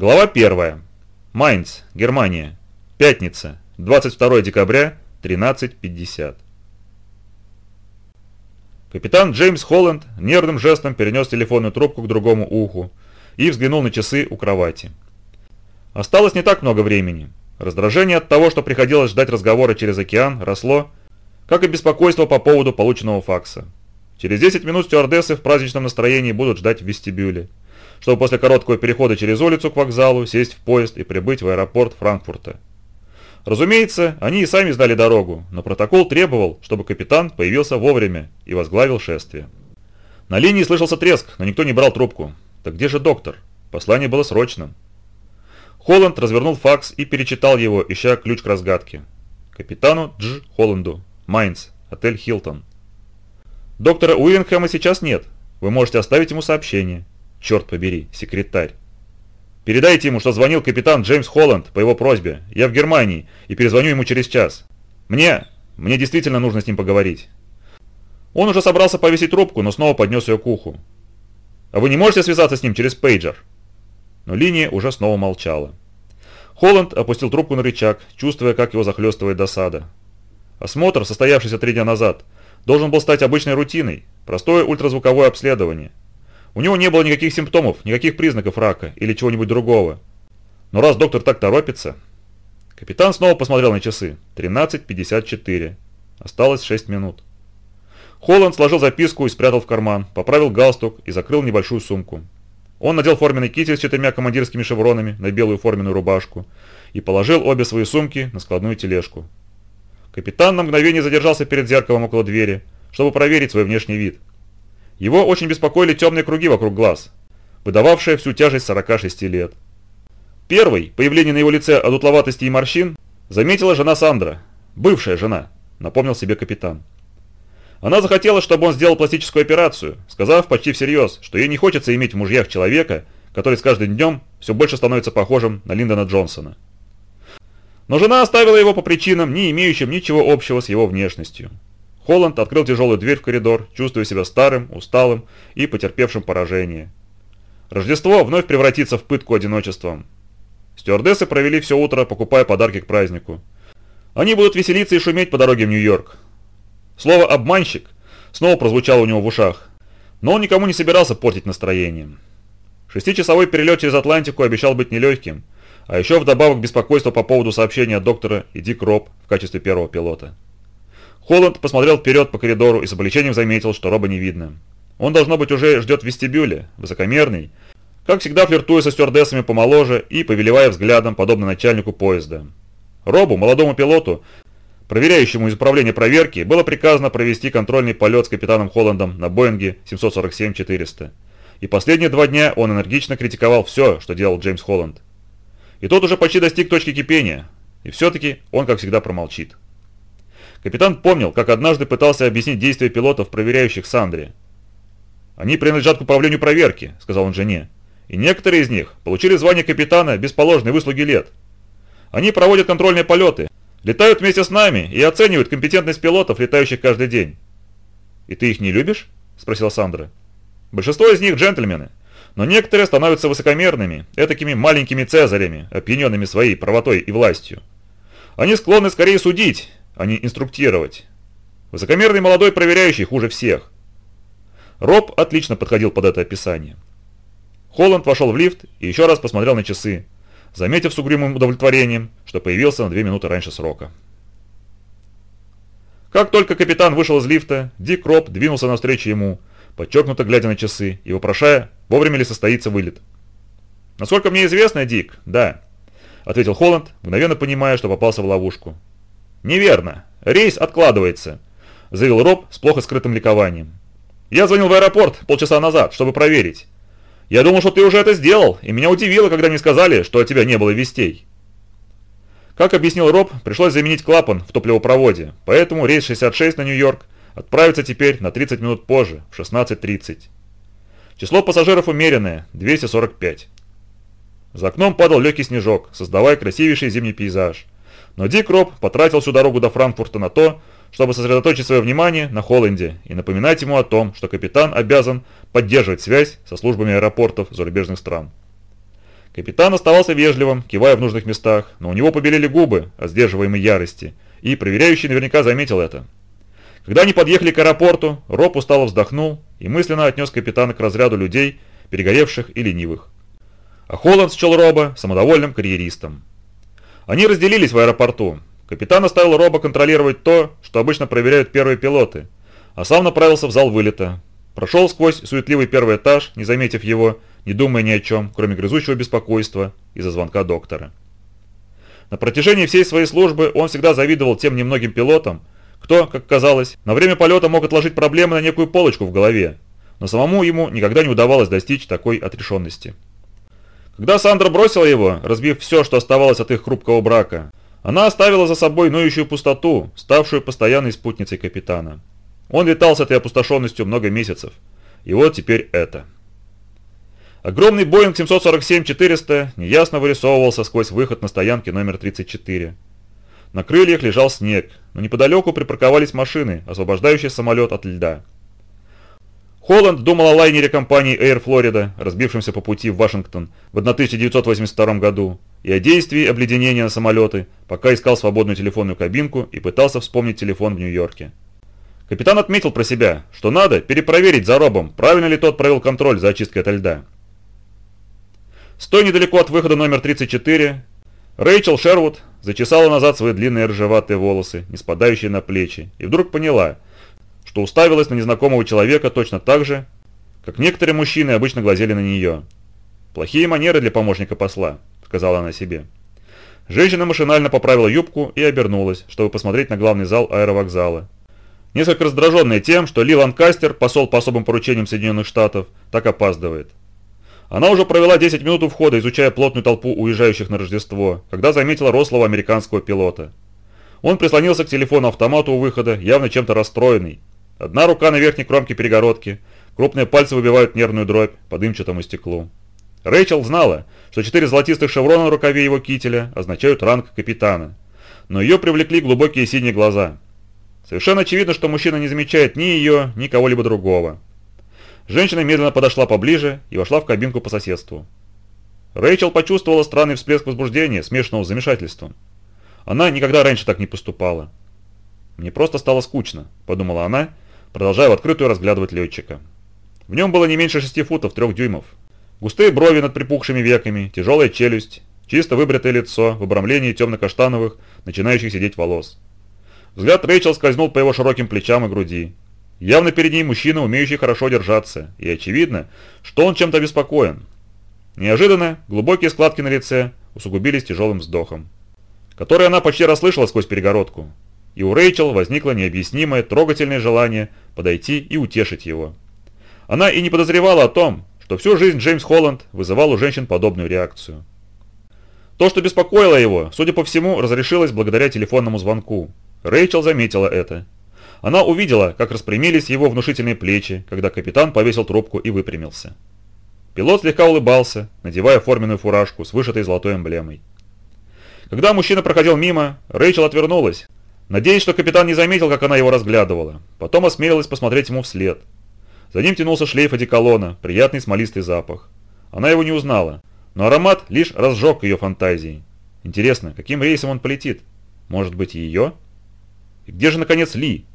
Глава 1. Майнц, Германия. Пятница, 22 декабря, 13.50. Капитан Джеймс Холланд нервным жестом перенес телефонную трубку к другому уху и взглянул на часы у кровати. Осталось не так много времени. Раздражение от того, что приходилось ждать разговора через океан, росло, как и беспокойство по поводу полученного факса. Через 10 минут стюардессы в праздничном настроении будут ждать в вестибюле, чтобы после короткого перехода через улицу к вокзалу сесть в поезд и прибыть в аэропорт Франкфурта. Разумеется, они и сами знали дорогу, но протокол требовал, чтобы капитан появился вовремя и возглавил шествие. На линии слышался треск, но никто не брал трубку. Так где же доктор? Послание было срочным. Холланд развернул факс и перечитал его, ища ключ к разгадке. Капитану Дж. Холланду. Майнц. Отель Хилтон. Доктора Уингхэма сейчас нет. Вы можете оставить ему сообщение. Черт побери, секретарь. Передайте ему, что звонил капитан Джеймс Холланд по его просьбе. Я в Германии и перезвоню ему через час. Мне, мне действительно нужно с ним поговорить. Он уже собрался повесить трубку, но снова поднес ее к уху. А вы не можете связаться с ним через пейджер? Но линия уже снова молчала. Холланд опустил трубку на рычаг, чувствуя, как его захлестывает досада. Осмотр, состоявшийся три дня назад, должен был стать обычной рутиной, простое ультразвуковое обследование. У него не было никаких симптомов, никаких признаков рака или чего-нибудь другого. Но раз доктор так торопится... Капитан снова посмотрел на часы. 13.54. Осталось 6 минут. Холланд сложил записку и спрятал в карман, поправил галстук и закрыл небольшую сумку. Он надел форменный китель с четырьмя командирскими шевронами на белую форменную рубашку и положил обе свои сумки на складную тележку. Капитан на мгновение задержался перед зеркалом около двери, чтобы проверить свой внешний вид. Его очень беспокоили темные круги вокруг глаз, выдававшие всю тяжесть 46 лет. Первый, появление на его лице от утловатости и морщин, заметила жена Сандра, бывшая жена, напомнил себе капитан. Она захотела, чтобы он сделал пластическую операцию, сказав почти всерьез, что ей не хочется иметь в мужьях человека, который с каждым днем все больше становится похожим на Линдона Джонсона. Но жена оставила его по причинам, не имеющим ничего общего с его внешностью. Холланд открыл тяжелую дверь в коридор, чувствуя себя старым, усталым и потерпевшим поражение. Рождество вновь превратится в пытку одиночеством. Стюардессы провели все утро, покупая подарки к празднику. Они будут веселиться и шуметь по дороге в Нью-Йорк. Слово «обманщик» снова прозвучало у него в ушах, но он никому не собирался портить настроение. Шестичасовой перелет через Атлантику обещал быть нелегким, а еще вдобавок беспокойство по поводу сообщения доктора и Дик Роб в качестве первого пилота. Холланд посмотрел вперед по коридору и с облегчением заметил, что Роба не видно. Он, должно быть, уже ждет в вестибюле, высокомерный, как всегда флиртуя со стюардессами помоложе и повелевая взглядом, подобно начальнику поезда. Робу, молодому пилоту, Проверяющему из управления проверки было приказано провести контрольный полет с капитаном Холландом на Боинге 747-400. И последние два дня он энергично критиковал все, что делал Джеймс Холланд. И тот уже почти достиг точки кипения, и все-таки он, как всегда, промолчит. Капитан помнил, как однажды пытался объяснить действия пилотов, проверяющих Сандре. «Они принадлежат к управлению проверки», — сказал он жене. «И некоторые из них получили звание капитана без положенной выслуги лет. Они проводят контрольные полеты, Летают вместе с нами и оценивают компетентность пилотов, летающих каждый день. «И ты их не любишь?» – спросила Сандра. «Большинство из них джентльмены, но некоторые становятся высокомерными, этакими маленькими цезарями, опьяненными своей правотой и властью. Они склонны скорее судить, а не инструктировать. Высокомерный молодой проверяющий хуже всех». Роб отлично подходил под это описание. Холланд вошел в лифт и еще раз посмотрел на часы заметив с угрюмым удовлетворением, что появился на две минуты раньше срока. Как только капитан вышел из лифта, Дик Роб двинулся навстречу ему, подчеркнуто глядя на часы и вопрошая, вовремя ли состоится вылет. «Насколько мне известно, Дик, да», — ответил Холланд, мгновенно понимая, что попался в ловушку. «Неверно. Рейс откладывается», — заявил Роб с плохо скрытым ликованием. «Я звонил в аэропорт полчаса назад, чтобы проверить. Я думал, что ты уже это сделал, и меня удивило, когда мне сказали, что от тебя не было вестей. Как объяснил Роб, пришлось заменить клапан в топливопроводе, поэтому рейс 66 на Нью-Йорк отправится теперь на 30 минут позже, в 16.30. Число пассажиров умеренное – 245. За окном падал легкий снежок, создавая красивейший зимний пейзаж. Но Дик Роб потратил всю дорогу до Франкфурта на то, чтобы сосредоточить свое внимание на Холланде и напоминать ему о том, что капитан обязан поддерживать связь со службами аэропортов зарубежных стран. Капитан оставался вежливым, кивая в нужных местах, но у него побелели губы от сдерживаемой ярости, и проверяющий наверняка заметил это. Когда они подъехали к аэропорту, Роб устало вздохнул и мысленно отнес капитана к разряду людей, перегоревших и ленивых. А Холланд счел Роба самодовольным карьеристом. Они разделились в аэропорту. Капитан оставил Роба контролировать то, что обычно проверяют первые пилоты, а сам направился в зал вылета. Прошел сквозь суетливый первый этаж, не заметив его, не думая ни о чем, кроме грызущего беспокойства из-за звонка доктора. На протяжении всей своей службы он всегда завидовал тем немногим пилотам, кто, как казалось, на время полета мог отложить проблемы на некую полочку в голове, но самому ему никогда не удавалось достичь такой отрешенности. Когда Сандра бросила его, разбив все, что оставалось от их хрупкого брака, она оставила за собой ноющую пустоту, ставшую постоянной спутницей капитана. Он летал с этой опустошенностью много месяцев. И вот теперь это. Огромный Боинг 747-400 неясно вырисовывался сквозь выход на стоянке номер 34. На крыльях лежал снег, но неподалеку припарковались машины, освобождающие самолет от льда. Холланд думал о лайнере компании Air Florida, разбившемся по пути в Вашингтон в 1982 году, и о действии обледенения на самолеты, пока искал свободную телефонную кабинку и пытался вспомнить телефон в Нью-Йорке. Капитан отметил про себя, что надо перепроверить за Робом, правильно ли тот провел контроль за очисткой от льда. Стоя недалеко от выхода номер 34, Рэйчел Шервуд зачесала назад свои длинные ржеватые волосы, не спадающие на плечи, и вдруг поняла, что уставилась на незнакомого человека точно так же, как некоторые мужчины обычно глазели на нее. «Плохие манеры для помощника посла», — сказала она себе. Женщина машинально поправила юбку и обернулась, чтобы посмотреть на главный зал аэровокзала. Несколько раздраженная тем, что Ли Ланкастер, посол по особым поручениям Соединенных Штатов, так опаздывает. Она уже провела 10 минут у входа, изучая плотную толпу уезжающих на Рождество, когда заметила рослого американского пилота. Он прислонился к телефону-автомату у выхода, явно чем-то расстроенный. Одна рука на верхней кромке перегородки, крупные пальцы выбивают нервную дробь по дымчатому стеклу. Рэйчел знала, что четыре золотистых шеврона на рукаве его кителя означают ранг капитана, но ее привлекли глубокие синие глаза. Совершенно очевидно, что мужчина не замечает ни ее, ни кого-либо другого. Женщина медленно подошла поближе и вошла в кабинку по соседству. Рэйчел почувствовала странный всплеск возбуждения, смешанного с замешательством. Она никогда раньше так не поступала. «Мне просто стало скучно», – подумала она, продолжая в открытую разглядывать летчика. В нем было не меньше шести футов трех дюймов. Густые брови над припухшими веками, тяжелая челюсть, чисто выбритое лицо в обрамлении темно-каштановых, начинающих сидеть волос. Взгляд Рэйчел скользнул по его широким плечам и груди. Явно перед ней мужчина, умеющий хорошо держаться, и очевидно, что он чем-то обеспокоен. Неожиданно глубокие складки на лице усугубились тяжелым вздохом, который она почти расслышала сквозь перегородку, и у Рэйчел возникло необъяснимое трогательное желание подойти и утешить его. Она и не подозревала о том, что всю жизнь Джеймс Холланд вызывал у женщин подобную реакцию. То, что беспокоило его, судя по всему, разрешилось благодаря телефонному звонку. Рэйчел заметила это она увидела, как распрямились его внушительные плечи, когда капитан повесил трубку и выпрямился. Пилот слегка улыбался, надевая форменную фуражку с вышитой золотой эмблемой. Когда мужчина проходил мимо, Рэйчел отвернулась, надеясь, что капитан не заметил, как она его разглядывала. Потом осмелилась посмотреть ему вслед. За ним тянулся шлейф одеколона, приятный смолистый запах. Она его не узнала, но аромат лишь разжег ее фантазии. Интересно, каким рейсом он полетит? Может быть, ее? И где же, наконец, Ли?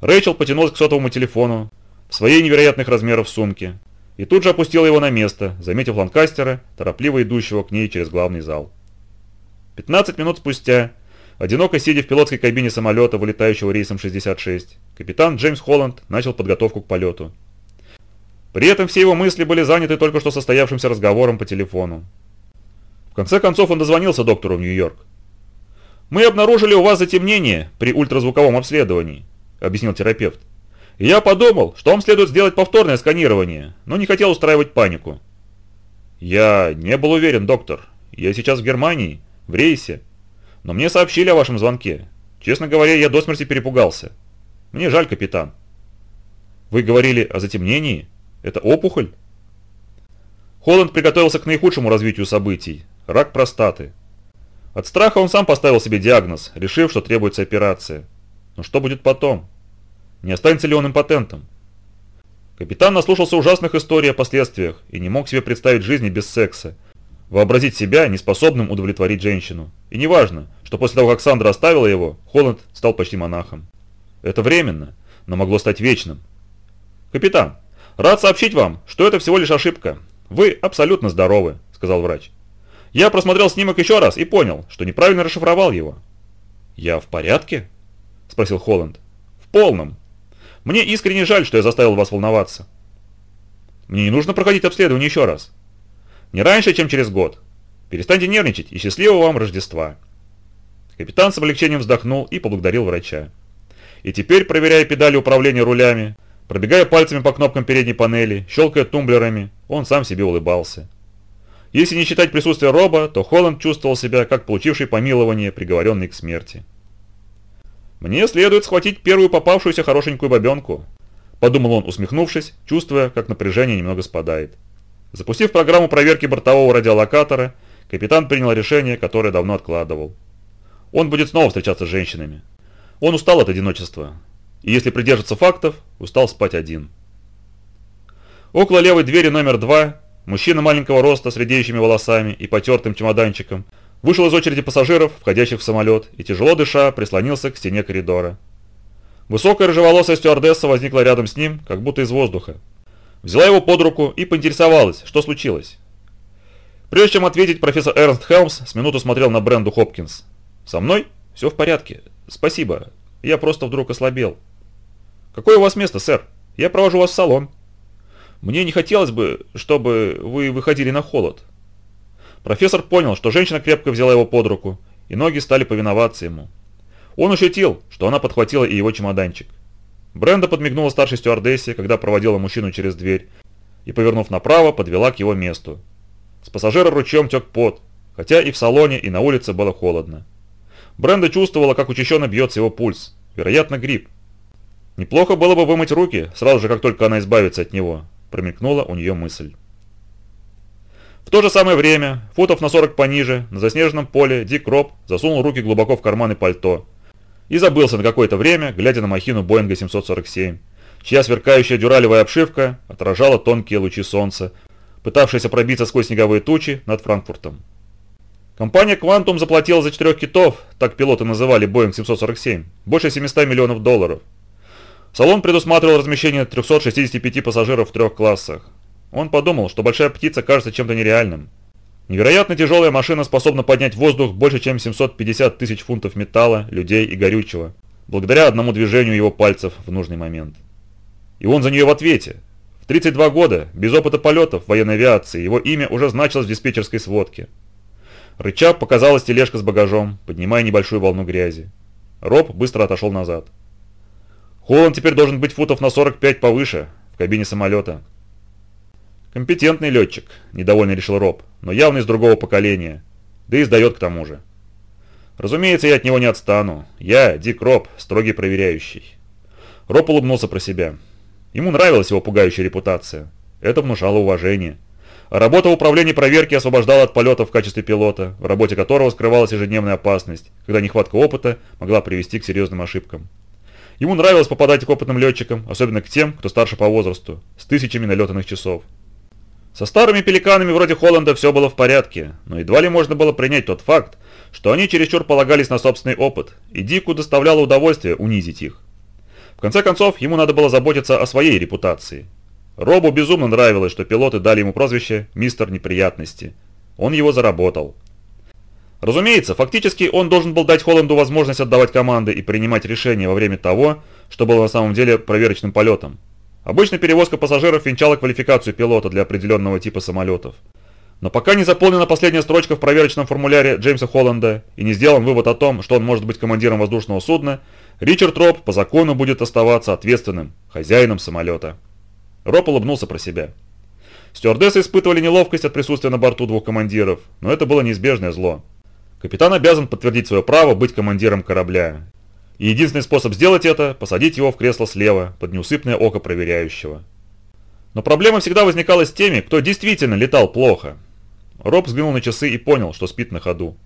Рэйчел потянулась к сотовому телефону в своей невероятных размеров сумке и тут же опустила его на место, заметив Ланкастера, торопливо идущего к ней через главный зал. 15 минут спустя, одиноко сидя в пилотской кабине самолета, вылетающего рейсом 66, капитан Джеймс Холланд начал подготовку к полету. При этом все его мысли были заняты только что состоявшимся разговором по телефону. В конце концов он дозвонился доктору в Нью-Йорк. «Мы обнаружили у вас затемнение при ультразвуковом обследовании объяснил терапевт. «Я подумал, что вам следует сделать повторное сканирование, но не хотел устраивать панику». «Я не был уверен, доктор. Я сейчас в Германии, в рейсе. Но мне сообщили о вашем звонке. Честно говоря, я до смерти перепугался. Мне жаль, капитан». «Вы говорили о затемнении? Это опухоль?» Холланд приготовился к наихудшему развитию событий – рак простаты. От страха он сам поставил себе диагноз, решив, что требуется операция. Но что будет потом? Не останется ли он импотентом? Капитан наслушался ужасных историй о последствиях и не мог себе представить жизни без секса, вообразить себя неспособным удовлетворить женщину. И неважно, что после того, как Сандра оставила его, Холланд стал почти монахом. Это временно, но могло стать вечным. «Капитан, рад сообщить вам, что это всего лишь ошибка. Вы абсолютно здоровы», — сказал врач. «Я просмотрел снимок еще раз и понял, что неправильно расшифровал его». «Я в порядке?» — спросил Холланд. «В полном. Мне искренне жаль, что я заставил вас волноваться. Мне не нужно проходить обследование еще раз. Не раньше, чем через год. Перестаньте нервничать и счастливого вам Рождества». Капитан с облегчением вздохнул и поблагодарил врача. И теперь, проверяя педали управления рулями, пробегая пальцами по кнопкам передней панели, щелкая тумблерами, он сам себе улыбался. Если не считать присутствие Роба, то Холланд чувствовал себя как получивший помилование, приговоренный к смерти. «Мне следует схватить первую попавшуюся хорошенькую бабенку», подумал он, усмехнувшись, чувствуя, как напряжение немного спадает. Запустив программу проверки бортового радиолокатора, капитан принял решение, которое давно откладывал. Он будет снова встречаться с женщинами. Он устал от одиночества. И если придерживаться фактов, устал спать один. Около левой двери номер два мужчина маленького роста с редеющими волосами и потертым чемоданчиком вышел из очереди пассажиров, входящих в самолет, и тяжело дыша прислонился к стене коридора. Высокая рыжеволосая стюардесса возникла рядом с ним, как будто из воздуха. Взяла его под руку и поинтересовалась, что случилось. Прежде чем ответить, профессор Эрнст Хелмс с минуту смотрел на Бренду Хопкинс. «Со мной? Все в порядке. Спасибо. Я просто вдруг ослабел». «Какое у вас место, сэр? Я провожу вас в салон». «Мне не хотелось бы, чтобы вы выходили на холод». Профессор понял, что женщина крепко взяла его под руку, и ноги стали повиноваться ему. Он ощутил, что она подхватила и его чемоданчик. Бренда подмигнула старшей стюардессе, когда проводила мужчину через дверь, и, повернув направо, подвела к его месту. С пассажира ручьем тек пот, хотя и в салоне, и на улице было холодно. Бренда чувствовала, как учащенно бьется его пульс. Вероятно, грипп. Неплохо было бы вымыть руки, сразу же, как только она избавится от него, промелькнула у нее мысль. В то же самое время, футов на 40 пониже, на заснеженном поле, Дик Роб засунул руки глубоко в карманы пальто и забылся на какое-то время, глядя на махину Боинга 747, чья сверкающая дюралевая обшивка отражала тонкие лучи солнца, пытавшиеся пробиться сквозь снеговые тучи над Франкфуртом. Компания Quantum заплатила за четырех китов, так пилоты называли Boeing 747, больше 700 миллионов долларов. Салон предусматривал размещение 365 пассажиров в трех классах. Он подумал, что большая птица кажется чем-то нереальным. Невероятно тяжелая машина способна поднять в воздух больше, чем 750 тысяч фунтов металла, людей и горючего, благодаря одному движению его пальцев в нужный момент. И он за нее в ответе. В 32 года, без опыта полетов в военной авиации, его имя уже значилось в диспетчерской сводке. Рычаг показалась тележка с багажом, поднимая небольшую волну грязи. Роб быстро отошел назад. Холланд теперь должен быть футов на 45 повыше, в кабине самолета. Компетентный летчик, недовольно решил Роб, но явно из другого поколения. Да и сдает к тому же. Разумеется, я от него не отстану. Я, Дик Роб, строгий проверяющий. Роб улыбнулся про себя. Ему нравилась его пугающая репутация. Это внушало уважение. Работа в управлении проверки освобождала от полета в качестве пилота, в работе которого скрывалась ежедневная опасность, когда нехватка опыта могла привести к серьезным ошибкам. Ему нравилось попадать к опытным летчикам, особенно к тем, кто старше по возрасту, с тысячами налетанных часов. Со старыми пеликанами вроде Холланда все было в порядке, но едва ли можно было принять тот факт, что они чересчур полагались на собственный опыт, и Дику доставляло удовольствие унизить их. В конце концов, ему надо было заботиться о своей репутации. Робу безумно нравилось, что пилоты дали ему прозвище «Мистер Неприятности». Он его заработал. Разумеется, фактически он должен был дать Холланду возможность отдавать команды и принимать решения во время того, что было на самом деле проверочным полетом. Обычно перевозка пассажиров венчала квалификацию пилота для определенного типа самолетов. Но пока не заполнена последняя строчка в проверочном формуляре Джеймса Холланда и не сделан вывод о том, что он может быть командиром воздушного судна, Ричард Роб по закону будет оставаться ответственным, хозяином самолета. Роб улыбнулся про себя. Стюардессы испытывали неловкость от присутствия на борту двух командиров, но это было неизбежное зло. Капитан обязан подтвердить свое право быть командиром корабля, и единственный способ сделать это – посадить его в кресло слева, под неусыпное око проверяющего. Но проблема всегда возникала с теми, кто действительно летал плохо. Роб взглянул на часы и понял, что спит на ходу.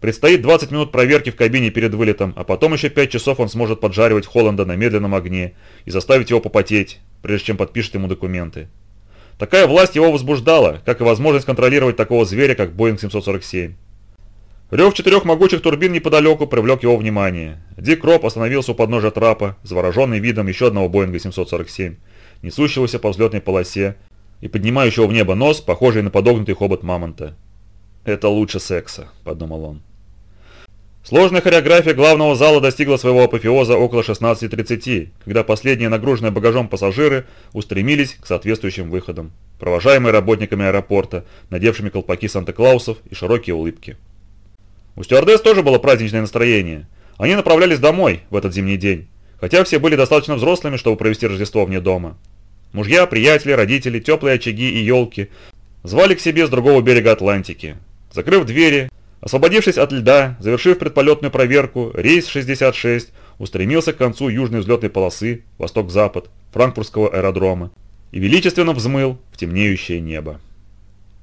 Предстоит 20 минут проверки в кабине перед вылетом, а потом еще 5 часов он сможет поджаривать Холланда на медленном огне и заставить его попотеть, прежде чем подпишет ему документы. Такая власть его возбуждала, как и возможность контролировать такого зверя, как Боинг 747. Рев четырех могучих турбин неподалеку привлек его внимание. Дик Роп остановился у подножия трапа, завороженный видом еще одного Боинга 747, несущегося по взлетной полосе и поднимающего в небо нос, похожий на подогнутый хобот мамонта. «Это лучше секса», — подумал он. Сложная хореография главного зала достигла своего апофеоза около 16.30, когда последние нагруженные багажом пассажиры устремились к соответствующим выходам, провожаемые работниками аэропорта, надевшими колпаки Санта-Клаусов и широкие улыбки. У стюардесс тоже было праздничное настроение. Они направлялись домой в этот зимний день, хотя все были достаточно взрослыми, чтобы провести Рождество вне дома. Мужья, приятели, родители, теплые очаги и елки звали к себе с другого берега Атлантики. Закрыв двери, Освободившись от льда, завершив предполетную проверку, рейс 66 устремился к концу южной взлетной полосы, восток-запад, франкфуртского аэродрома, и величественно взмыл в темнеющее небо.